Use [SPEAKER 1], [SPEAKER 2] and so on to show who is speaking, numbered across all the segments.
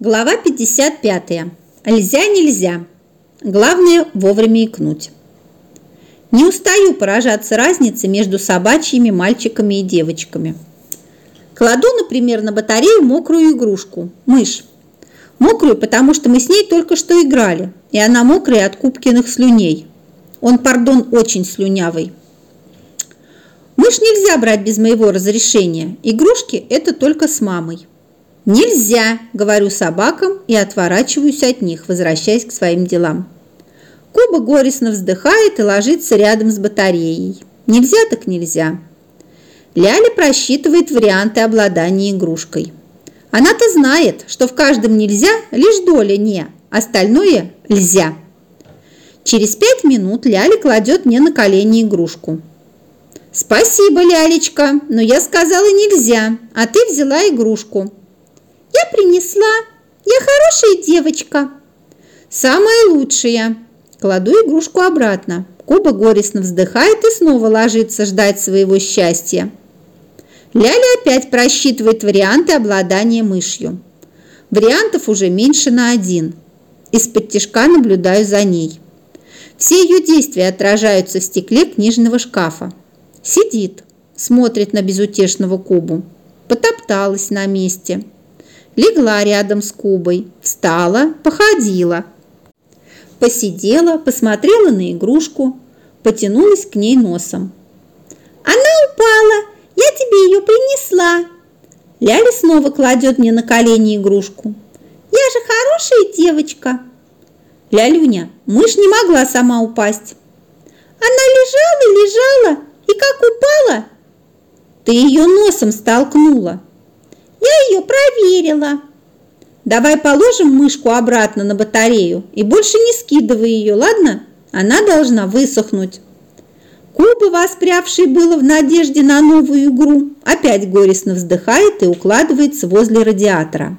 [SPEAKER 1] Глава 55. Нельзя, нельзя. Главное вовремя икнуть. Не устаю поражаться разнице между собачьими мальчиками и девочками. Кладу, например, на батарею мокрую игрушку – мышь. Мокрую, потому что мы с ней только что играли, и она мокрая от Кубкиных слюней. Он, пардон, очень слюнявый. Мышь нельзя брать без моего разрешения. Игрушки – это только с мамой. «Нельзя!» – говорю собакам и отворачиваюсь от них, возвращаясь к своим делам. Куба горестно вздыхает и ложится рядом с батареей. Нельзя так нельзя. Ляля просчитывает варианты обладания игрушкой. Она-то знает, что в каждом нельзя лишь доля «не», остальное «льзя». Через пять минут Ляля кладет мне на колени игрушку. «Спасибо, Лялечка, но я сказала нельзя, а ты взяла игрушку.
[SPEAKER 2] Принесла. Я хорошая девочка.
[SPEAKER 1] Самая лучшая. Кладу игрушку обратно. Куба горестно вздыхает и снова ложится ждать своего счастья. Ляля опять просчитывает варианты обладания мышью. Вариантов уже меньше на один. Из-под тяжка наблюдаю за ней. Все ее действия отражаются в стекле книжного шкафа. Сидит, смотрит на безутешного Кубу. Потопталась на месте легла рядом с Кубой, встала, походила. Посидела, посмотрела на игрушку, потянулась к ней носом.
[SPEAKER 2] «Она упала! Я тебе ее принесла!»
[SPEAKER 1] Ляля снова кладет мне на колени игрушку.
[SPEAKER 2] «Я же хорошая девочка!»
[SPEAKER 1] «Лялюня, мышь не могла сама упасть!»
[SPEAKER 2] «Она лежала, лежала, и как упала!»
[SPEAKER 1] «Ты ее носом столкнула!»
[SPEAKER 2] Я ее проверила.
[SPEAKER 1] Давай положим мышку обратно на батарею и больше не скидывай ее, ладно? Она должна высохнуть. Куба, воспрявший было в надежде на новую игру, опять горестно вздыхает и укладывается возле радиатора.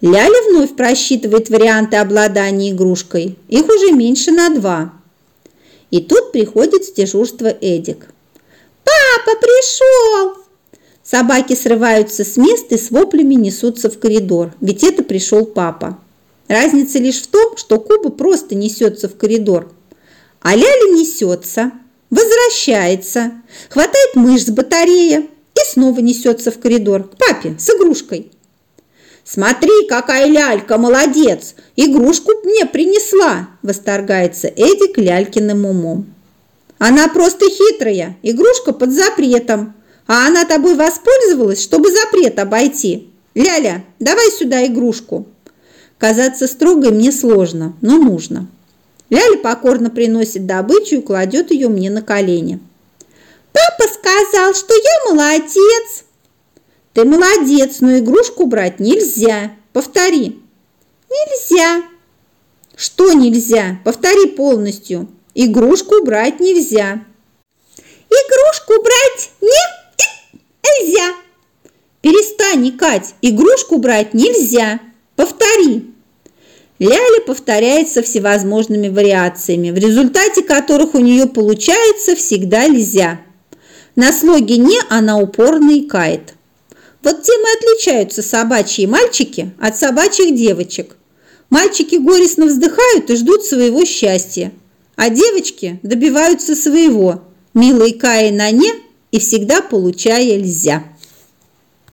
[SPEAKER 1] Ляля вновь просчитывает варианты обладания игрушкой. Их уже меньше на два. И тут приходит с дежурства Эдик.
[SPEAKER 2] «Папа пришел!»
[SPEAKER 1] Собаки срываются с места и с воплями несутся в коридор, ведь это пришел папа. Разница лишь в том, что Куба просто несется в коридор, а Ляля несется, возвращается, хватает мышь с батареи и снова несется в коридор к папе с игрушкой. «Смотри, какая лялька, молодец! Игрушку мне принесла!» – восторгается Эдик лялькиным умом. «Она просто хитрая, игрушка под запретом, а она тобой воспользовалась, чтобы запрет обойти. Ляля, давай сюда игрушку. Казаться строгой мне сложно, но нужно. Ляля покорно приносит добычу и кладет ее мне на колени.
[SPEAKER 2] Папа сказал, что я молодец.
[SPEAKER 1] Ты молодец, но игрушку брать нельзя. Повтори.
[SPEAKER 2] Нельзя.
[SPEAKER 1] Что нельзя? Повтори полностью. Игрушку брать нельзя.
[SPEAKER 2] Игрушку брать нет нельзя!»
[SPEAKER 1] «Перестань икать, игрушку брать нельзя! Повтори!» Ляля повторяет со всевозможными вариациями, в результате которых у нее получается всегда нельзя. На слоге «не» она упорно икает. Вот тем и отличаются собачьи мальчики от собачьих девочек. Мальчики горестно вздыхают и ждут своего счастья, а девочки добиваются своего, мило икая на «не» и всегда получая льзя.